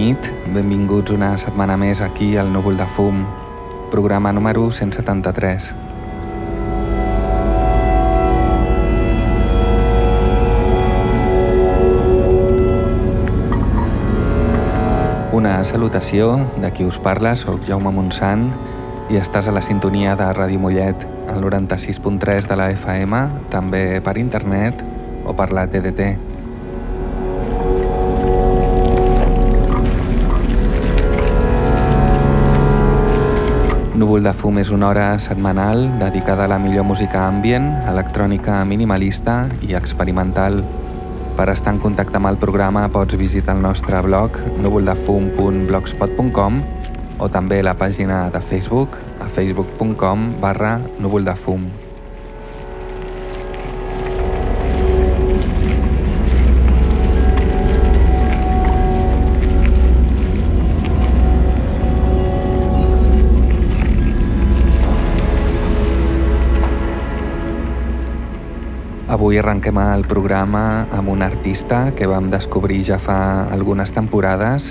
nit, benvinguts una setmana més aquí al Núvol de Fum, programa número 173. Una salutació de qui us parla, sóc Jaume Montsant i estàs a la sintonia de Ràdio Mollet, al 96.3 de la FM, també per internet o per la TDT. Núvol de fum és una hora setmanal dedicada a la millor música ambient, electrònica minimalista i experimental. Per estar en contacte amb el programa pots visitar el nostre blog núvoldefum.blogspot.com o també la pàgina de Facebook a facebook.com barra núvoldefum. Avui arrenquem el programa amb un artista que vam descobrir ja fa algunes temporades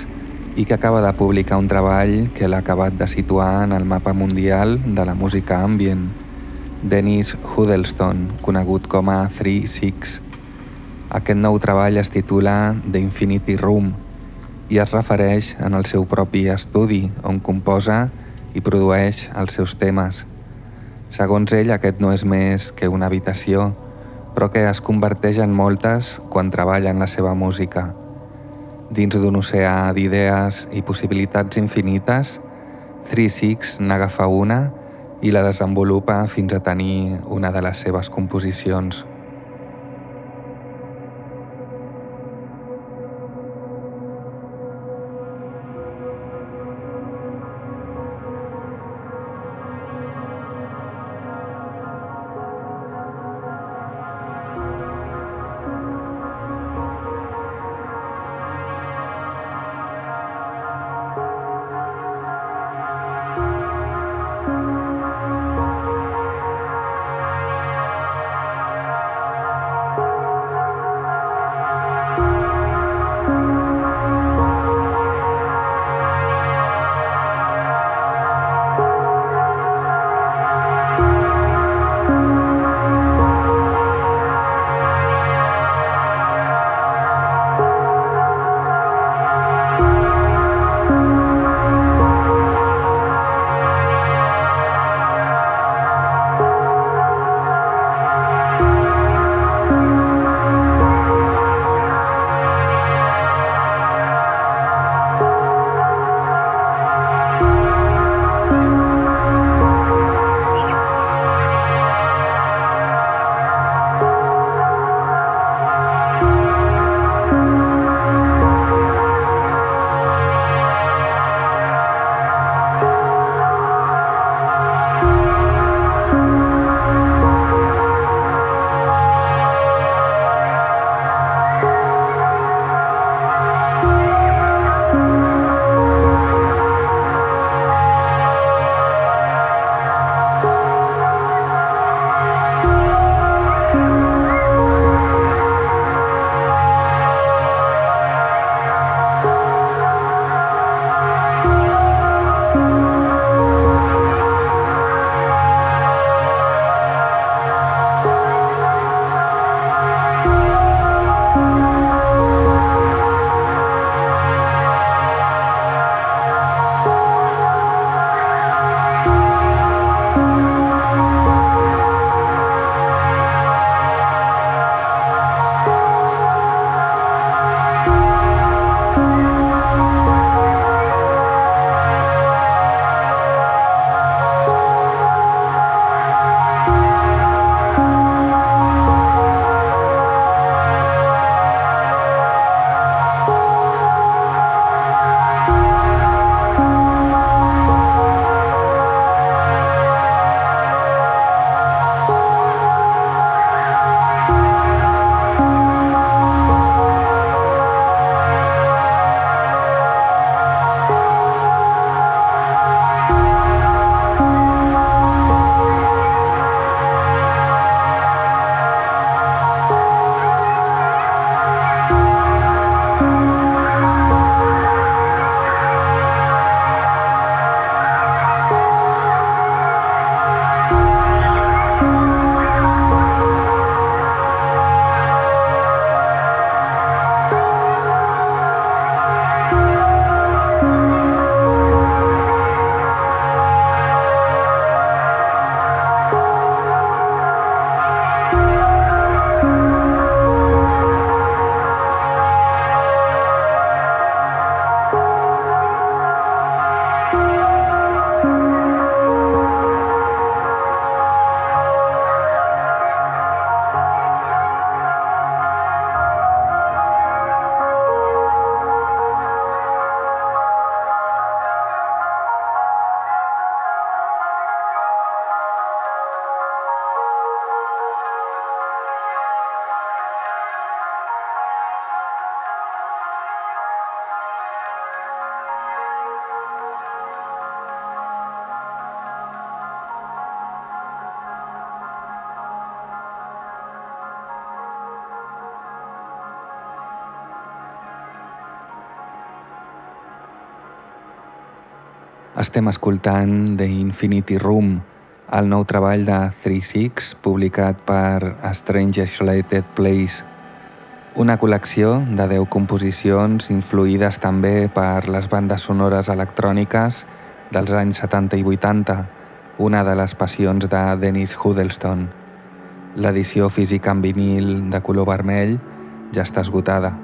i que acaba de publicar un treball que l'ha acabat de situar en el mapa mundial de la música ambient, Dennis Huddleston, conegut com a 3-6. Aquest nou treball es titula The Infinity Room i es refereix en el seu propi estudi, on composa i produeix els seus temes. Segons ell, aquest no és més que una habitació, però que es converteix en moltes quan treballa en la seva música. Dins d'un oceà d'idees i possibilitats infinites, 3-6 n'agafa una i la desenvolupa fins a tenir una de les seves composicions. Estem escoltant The Infinity Room, el nou treball de 3-6 publicat per Strange Isolated Place, una col·lecció de 10 composicions influïdes també per les bandes sonores electròniques dels anys 70 i 80, una de les passions de Dennis Huddleston. L'edició física en vinil de color vermell ja està esgotada.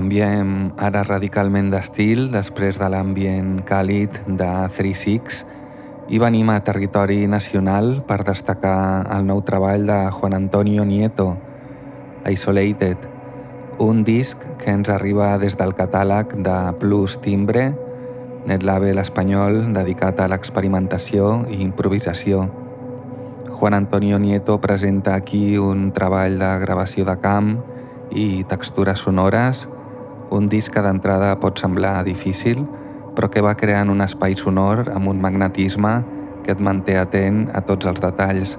Canviem ara radicalment d'estil després de l'ambient càlid de 3-6 i venim a territori nacional per destacar el nou treball de Juan Antonio Nieto, Isolated, un disc que ens arriba des del catàleg de Plus Timbre, net label espanyol dedicat a l'experimentació i improvisació. Juan Antonio Nieto presenta aquí un treball de gravació de camp i textures sonores un disc que d'entrada pot semblar difícil, però que va creant un espai sonor amb un magnetisme que et manté atent a tots els detalls.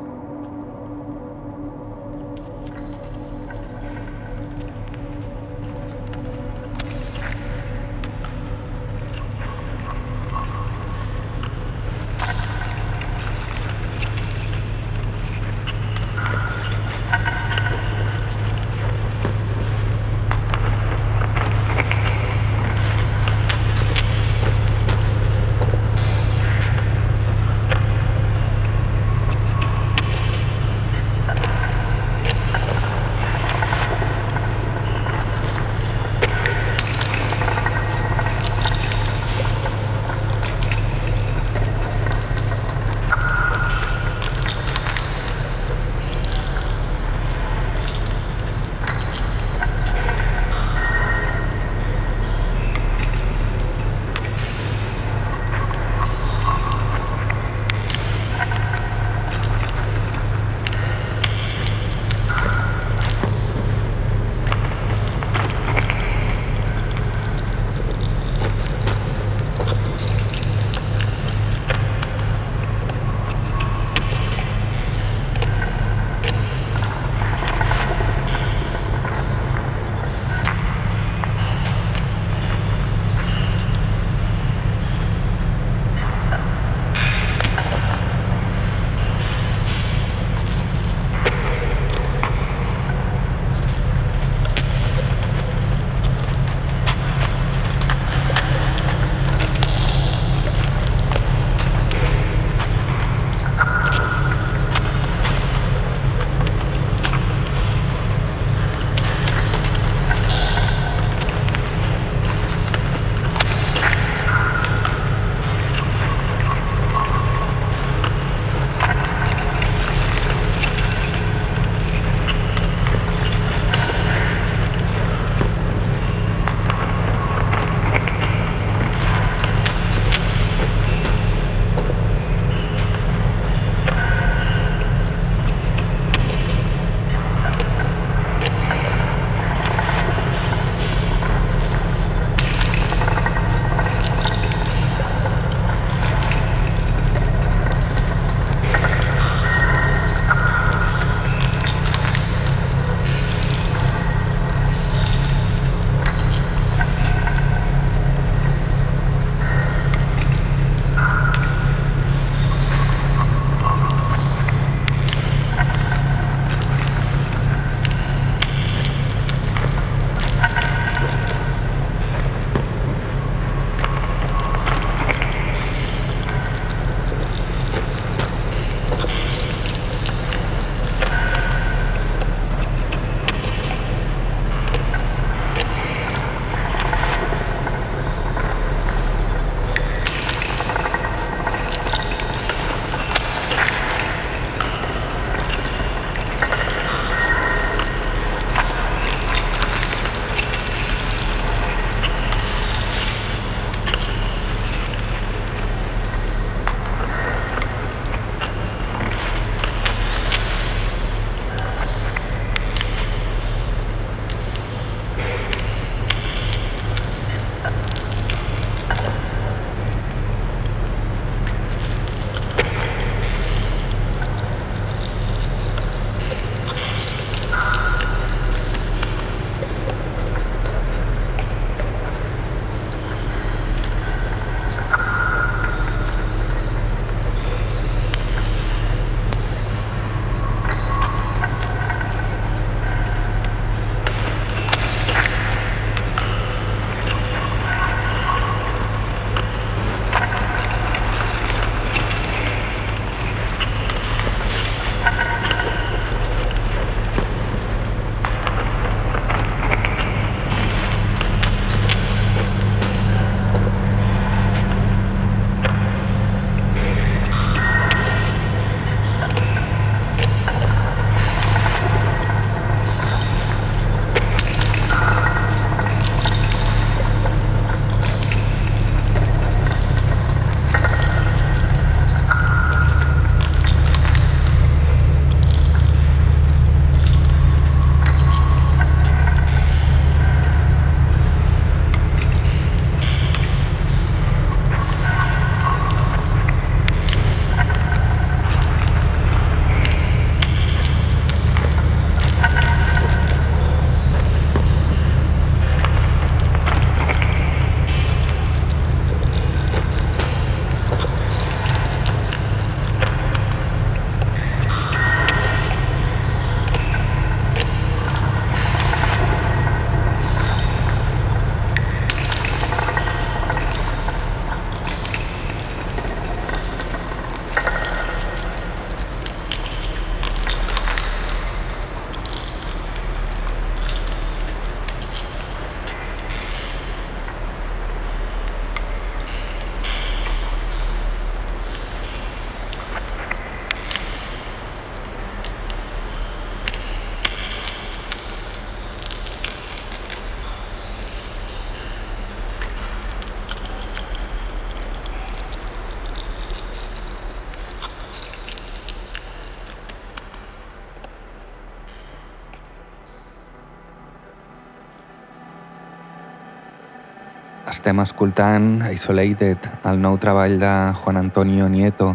Estem escoltant Isolated, el nou treball de Juan Antonio Nieto,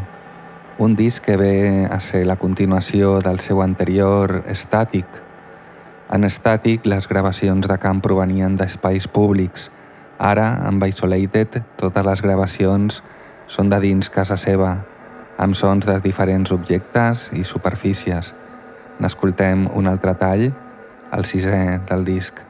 un disc que ve a ser la continuació del seu anterior Static. En Static les gravacions de camp provenien d'espais públics. Ara, amb Isolated, totes les gravacions són de dins casa seva, amb sons de diferents objectes i superfícies. N'escoltem un altre tall, el sisè del disc.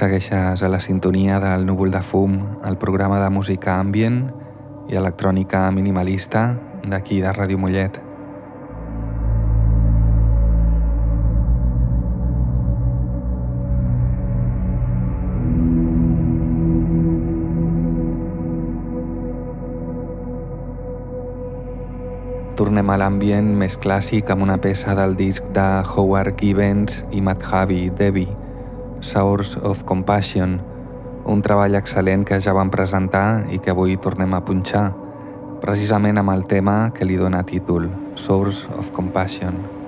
Segueixes a la sintonia del núvol de fum, el programa de música ambient i electrònica minimalista d'aquí de Ràdio Mollet. Tornem a l'ambient més clàssic amb una peça del disc de Howard Gibbons i Madhavi Devi, Source of Compassion, un treball excel·lent que ja vam presentar i que avui tornem a punxar, precisament amb el tema que li dóna títol, Source of Compassion.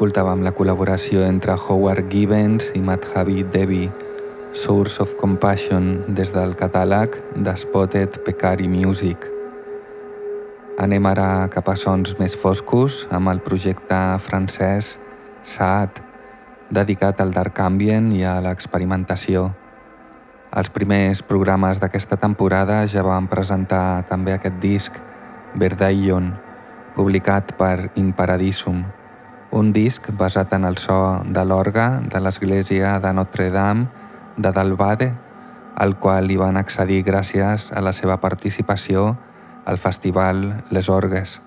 Escoltàvem la col·laboració entre Howard Gibbons i Madhavi Devi, Source of Compassion, des del catàleg de Spotted Pecari Music. Anem ara cap a sons més foscos amb el projecte francès Saat, dedicat al dark ambient i a l'experimentació. Els primers programes d'aquesta temporada ja van presentar també aquest disc, Verdaion, publicat per In Paradisum, un disc basat en el so de l'orga de l'església de Notre-Dame de Dalbade, al qual li van accedir gràcies a la seva participació al festival Les Orgues.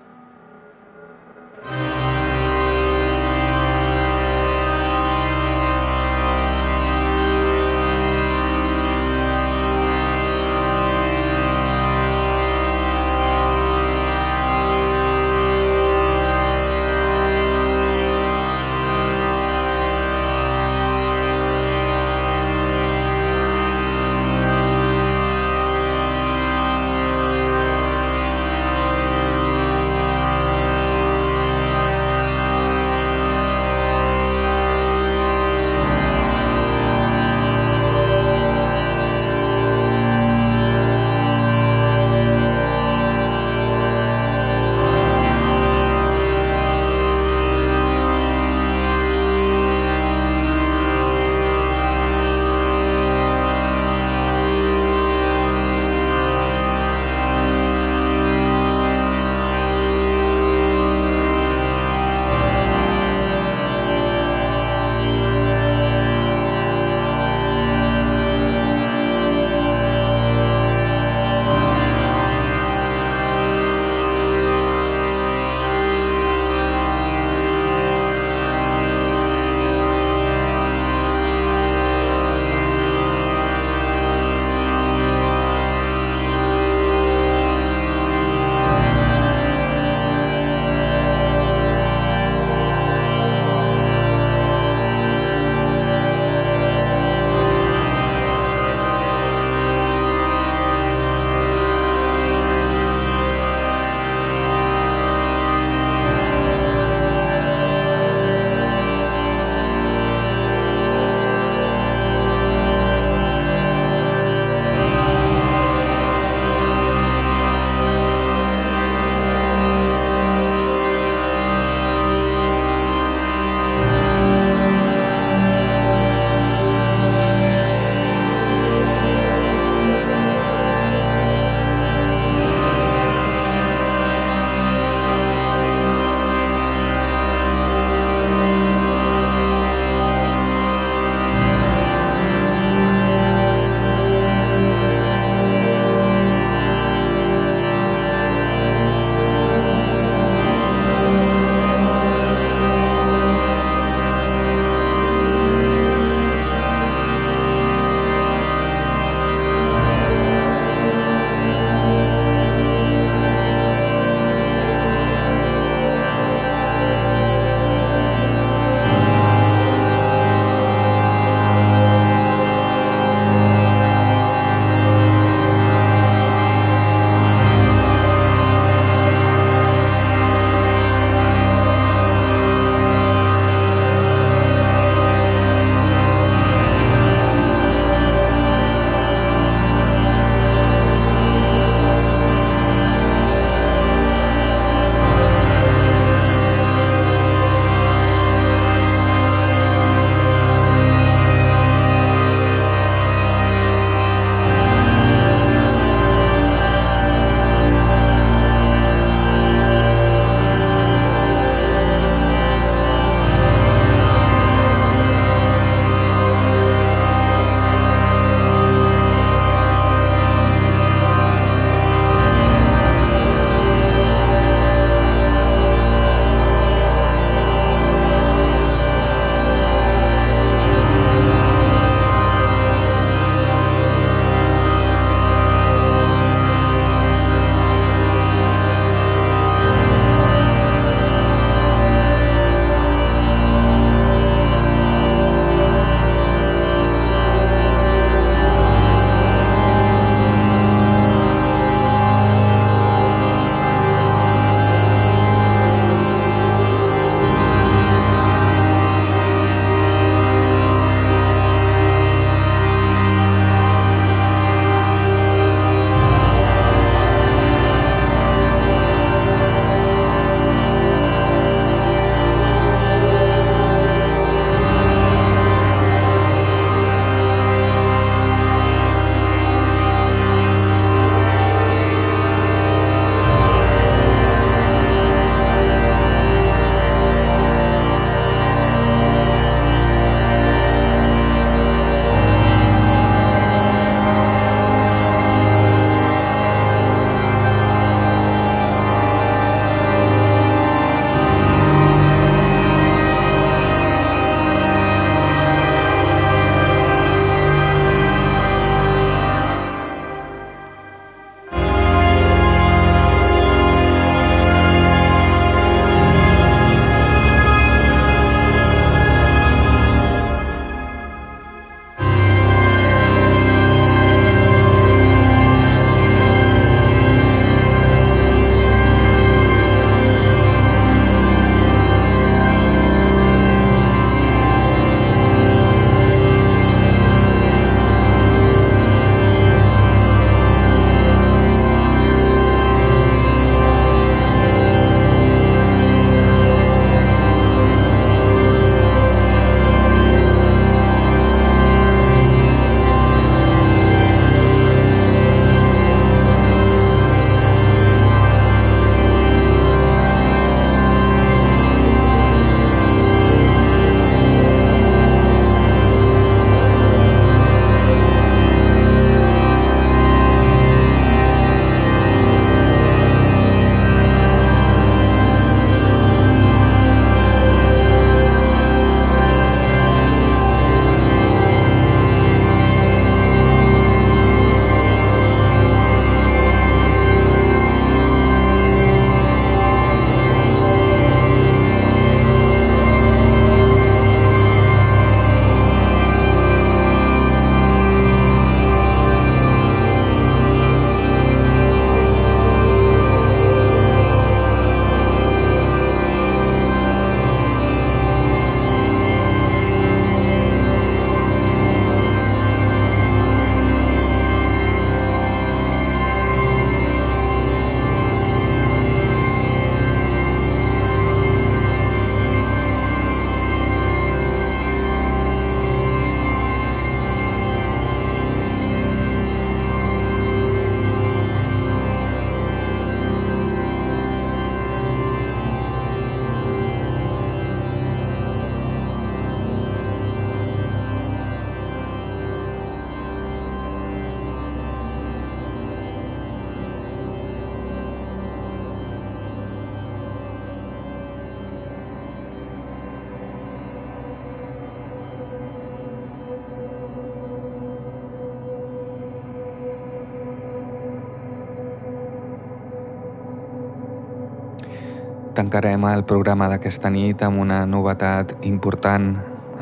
Tancarem el programa d'aquesta nit amb una novetat important,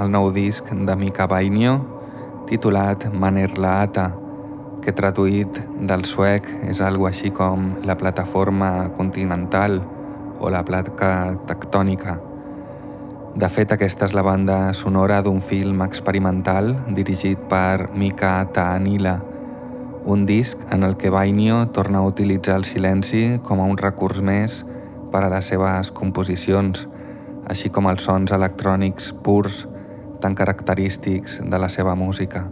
el nou disc de Mika Bainio, titulat Manerlaata, que traduït del suec és algo així com la plataforma continental o la placa tectònica. De fet, aquesta és la banda sonora d'un film experimental dirigit per Mika Taanila, un disc en el que Bainio torna a utilitzar el silenci com a un recurs més per a les seves composicions, així com els sons electrònics purs tan característics de la seva música.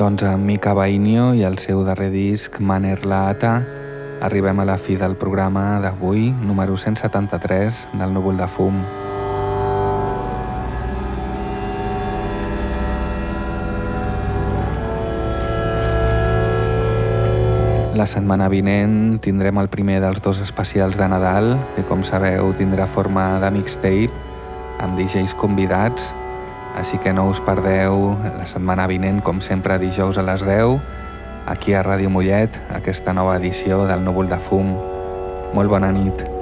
Doncs amb Mika Bainio i el seu darrer disc Maner la Ata arribem a la fi del programa d'avui, número 173 del Núvol de Fum. La setmana vinent tindrem el primer dels dos especials de Nadal, que com sabeu tindrà forma de mixtape amb DJs convidats així que no us perdeu la setmana vinent, com sempre, dijous a les 10, aquí a Ràdio Mollet, aquesta nova edició del Núvol de Fum. Molt bona nit.